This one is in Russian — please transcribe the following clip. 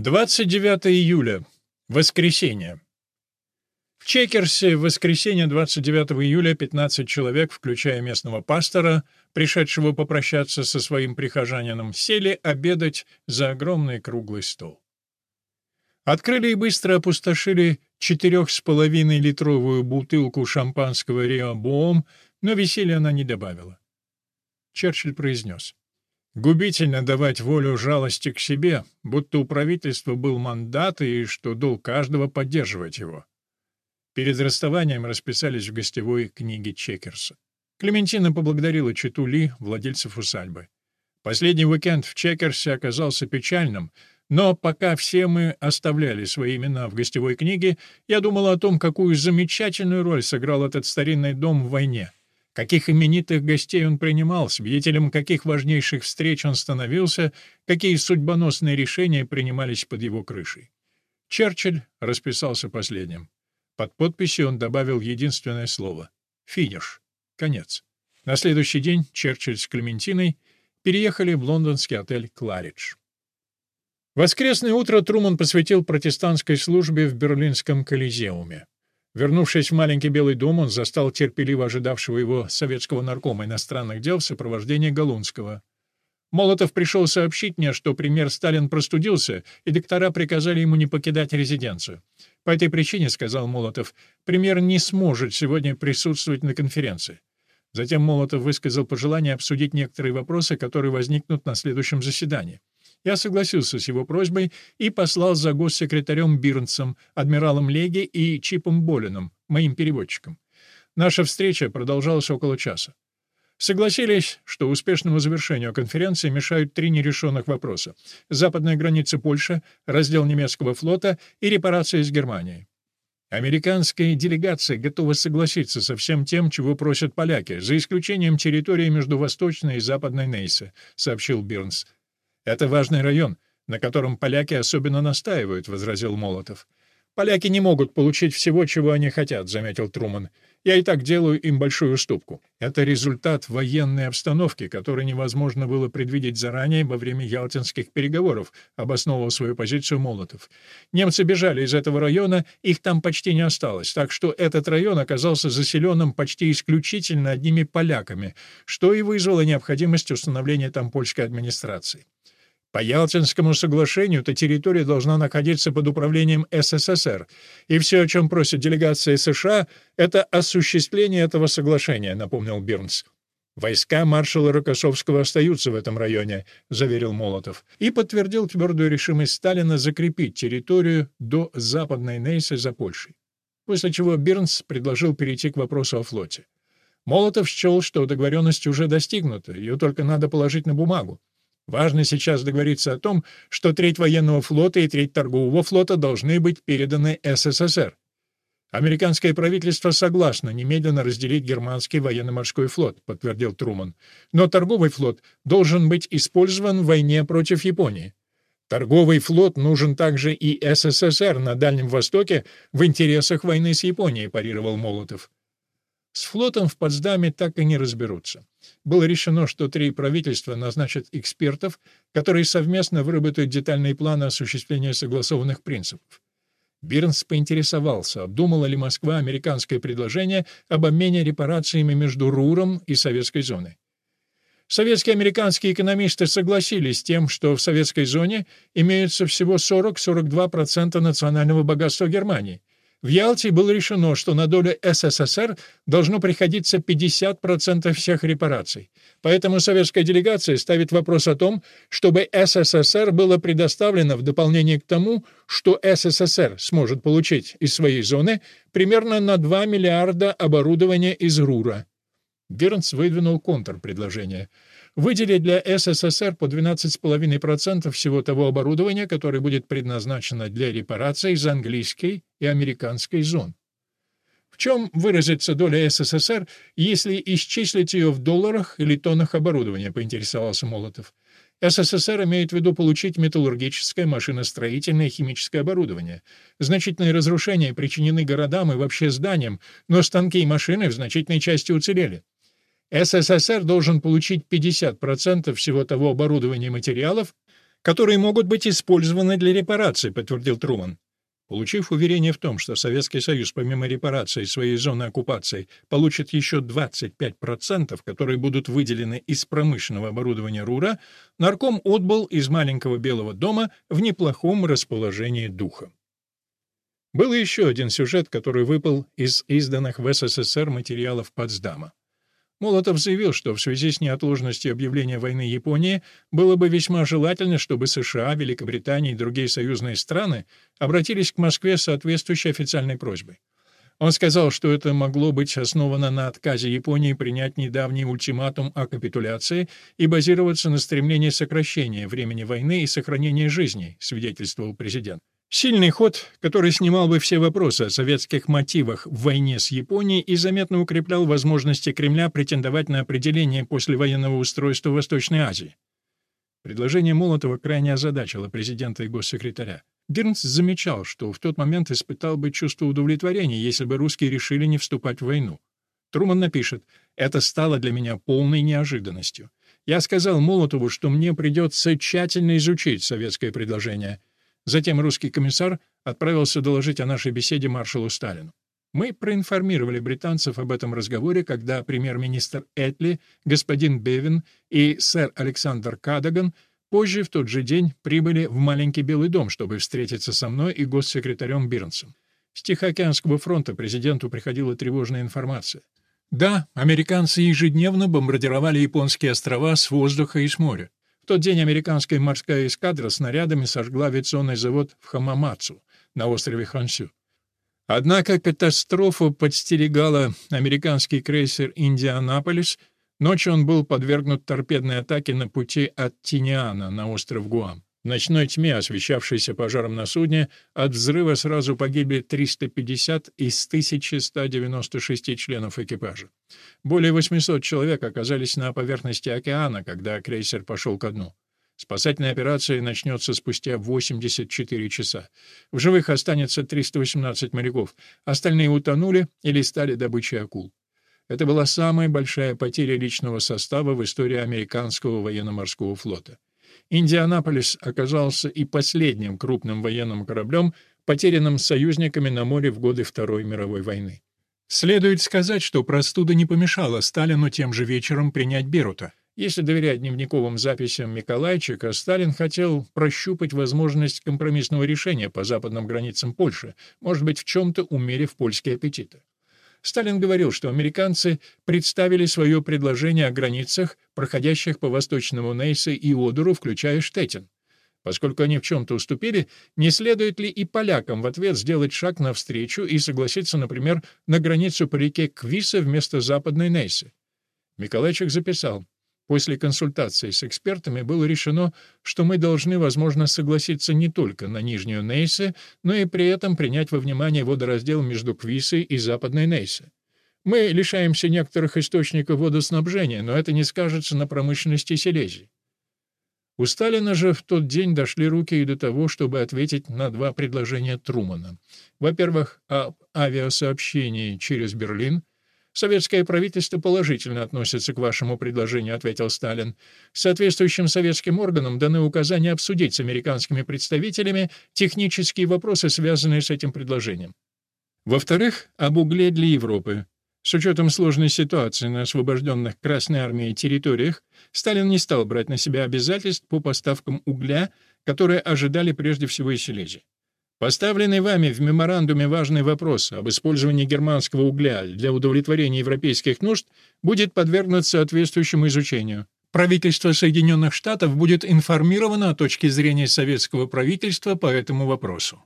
29 июля. Воскресенье. В Чекерсе в воскресенье 29 июля 15 человек, включая местного пастора, пришедшего попрощаться со своим прихожанином, сели обедать за огромный круглый стол. Открыли и быстро опустошили четырех с половиной литровую бутылку шампанского Рио Буом, но веселья она не добавила. Черчилль произнес. Губительно давать волю жалости к себе, будто у правительства был мандат и что долг каждого поддерживать его. Перед расставанием расписались в гостевой книге Чекерса. Клементина поблагодарила Читу Ли, владельцев усадьбы. Последний уикенд в Чекерсе оказался печальным, но пока все мы оставляли свои имена в гостевой книге, я думал о том, какую замечательную роль сыграл этот старинный дом в войне — каких именитых гостей он принимал, свидетелем каких важнейших встреч он становился, какие судьбоносные решения принимались под его крышей. Черчилль расписался последним. Под подписью он добавил единственное слово — «финиш», «конец». На следующий день Черчилль с Клементиной переехали в лондонский отель «Кларидж». Воскресное утро Труман посвятил протестантской службе в Берлинском Колизеуме. Вернувшись в маленький Белый дом, он застал терпеливо ожидавшего его советского наркома иностранных дел в сопровождении Галунского. Молотов пришел сообщить мне, что премьер Сталин простудился, и доктора приказали ему не покидать резиденцию. По этой причине, — сказал Молотов, — премьер не сможет сегодня присутствовать на конференции. Затем Молотов высказал пожелание обсудить некоторые вопросы, которые возникнут на следующем заседании. Я согласился с его просьбой и послал за госсекретарем Бирнсом, адмиралом Леги и Чипом Болином, моим переводчиком. Наша встреча продолжалась около часа. Согласились, что успешному завершению конференции мешают три нерешенных вопроса — западная граница Польши, раздел немецкого флота и репарации с Германией. Американская делегация готова согласиться со всем тем, чего просят поляки, за исключением территории между Восточной и Западной Нейсе, сообщил Бирнс. Это важный район, на котором поляки особенно настаивают, возразил Молотов. Поляки не могут получить всего, чего они хотят, заметил Труман. Я и так делаю им большую уступку. Это результат военной обстановки, которую невозможно было предвидеть заранее во время ялтинских переговоров, обосновывал свою позицию Молотов. Немцы бежали из этого района, их там почти не осталось, так что этот район оказался заселенным почти исключительно одними поляками, что и вызвало необходимость установления там польской администрации. По Ялтинскому соглашению эта территория должна находиться под управлением СССР, и все, о чем просит делегация США, это осуществление этого соглашения, напомнил Бирнс. «Войска маршала Рокоссовского остаются в этом районе», — заверил Молотов, и подтвердил твердую решимость Сталина закрепить территорию до Западной Нейсы за Польшей. После чего Бирнс предложил перейти к вопросу о флоте. Молотов счел, что договоренность уже достигнута, ее только надо положить на бумагу. Важно сейчас договориться о том, что треть военного флота и треть торгового флота должны быть переданы СССР. Американское правительство согласно немедленно разделить германский военно-морской флот, подтвердил Труман. Но торговый флот должен быть использован в войне против Японии. Торговый флот нужен также и СССР на Дальнем Востоке в интересах войны с Японией, парировал Молотов. С флотом в Потсдаме так и не разберутся. Было решено, что три правительства назначат экспертов, которые совместно выработают детальные планы осуществления согласованных принципов. Бирнс поинтересовался, обдумала ли Москва американское предложение об обмене репарациями между РУРом и советской зоной. Советские и американские экономисты согласились с тем, что в советской зоне имеются всего 40-42% национального богатства Германии, в Ялте было решено, что на долю СССР должно приходиться 50% всех репараций. Поэтому советская делегация ставит вопрос о том, чтобы СССР было предоставлено в дополнение к тому, что СССР сможет получить из своей зоны примерно на 2 миллиарда оборудования из РУРа. Бернс выдвинул контрпредложение — выделить для СССР по 12,5% всего того оборудования, которое будет предназначено для репараций из английской и американской зон. В чем выразится доля СССР, если исчислить ее в долларах или тоннах оборудования, поинтересовался Молотов. СССР имеет в виду получить металлургическое, машиностроительное и химическое оборудование. Значительные разрушения причинены городам и вообще зданиям, но станки и машины в значительной части уцелели. СССР должен получить 50% всего того оборудования и материалов, которые могут быть использованы для репараций, подтвердил Труман. Получив уверение в том, что Советский Союз помимо репараций своей зоны оккупации получит еще 25%, которые будут выделены из промышленного оборудования РУРа, нарком отбыл из маленького Белого дома в неплохом расположении духа. Был еще один сюжет, который выпал из изданных в СССР материалов Потсдама. Молотов заявил, что в связи с неотложностью объявления войны Японии было бы весьма желательно, чтобы США, Великобритания и другие союзные страны обратились к Москве с соответствующей официальной просьбой. Он сказал, что это могло быть основано на отказе Японии принять недавний ультиматум о капитуляции и базироваться на стремлении сокращения времени войны и сохранения жизней, свидетельствовал президент. Сильный ход, который снимал бы все вопросы о советских мотивах в войне с Японией и заметно укреплял возможности Кремля претендовать на определение послевоенного устройства Восточной Азии. Предложение Молотова крайне озадачило президента и госсекретаря. Гернс замечал, что в тот момент испытал бы чувство удовлетворения, если бы русские решили не вступать в войну. Труман напишет «Это стало для меня полной неожиданностью. Я сказал Молотову, что мне придется тщательно изучить советское предложение» Затем русский комиссар отправился доложить о нашей беседе маршалу Сталину. Мы проинформировали британцев об этом разговоре, когда премьер-министр Этли, господин Бевин и сэр Александр Кадаган позже в тот же день прибыли в маленький Белый дом, чтобы встретиться со мной и госсекретарем Бирнсом. С Тихоокеанского фронта президенту приходила тревожная информация. Да, американцы ежедневно бомбардировали японские острова с воздуха и с моря тот день американская морская эскадра снарядами сожгла авиационный завод в Хамамацу на острове Хансю. Однако катастрофу подстерегала американский крейсер «Индианаполис». Ночью он был подвергнут торпедной атаке на пути от Тиниана на остров Гуам. В ночной тьме, освещавшейся пожаром на судне, от взрыва сразу погибли 350 из 1196 членов экипажа. Более 800 человек оказались на поверхности океана, когда крейсер пошел ко дну. Спасательная операция начнется спустя 84 часа. В живых останется 318 моряков. Остальные утонули или стали добычей акул. Это была самая большая потеря личного состава в истории американского военно-морского флота. Индианаполис оказался и последним крупным военным кораблем, потерянным союзниками на море в годы Второй мировой войны. Следует сказать, что простуда не помешала Сталину тем же вечером принять Берута. Если доверять дневниковым записям Миколайчика, Сталин хотел прощупать возможность компромиссного решения по западным границам Польши, может быть, в чем-то умерив польские аппетиты. Сталин говорил, что американцы представили свое предложение о границах, проходящих по восточному Нейсе и Одуру, включая Штеттин. Поскольку они в чем-то уступили, не следует ли и полякам в ответ сделать шаг навстречу и согласиться, например, на границу по реке Квиса вместо западной Нейсы? Миколайчик записал. После консультации с экспертами было решено, что мы должны, возможно, согласиться не только на Нижнюю Нейсе, но и при этом принять во внимание водораздел между Квисой и Западной Нейсе. Мы лишаемся некоторых источников водоснабжения, но это не скажется на промышленности Силезии. У Сталина же в тот день дошли руки и до того, чтобы ответить на два предложения Трумана. Во-первых, об авиасообщении через Берлин, Советское правительство положительно относится к вашему предложению, ответил Сталин. Соответствующим советским органам даны указания обсудить с американскими представителями технические вопросы, связанные с этим предложением. Во-вторых, об угле для Европы. С учетом сложной ситуации на освобожденных Красной армией территориях, Сталин не стал брать на себя обязательств по поставкам угля, которые ожидали прежде всего из Силезии. Поставленный вами в меморандуме важный вопрос об использовании германского угля для удовлетворения европейских нужд будет подвергнут соответствующему изучению. Правительство Соединенных Штатов будет информировано о точке зрения советского правительства по этому вопросу.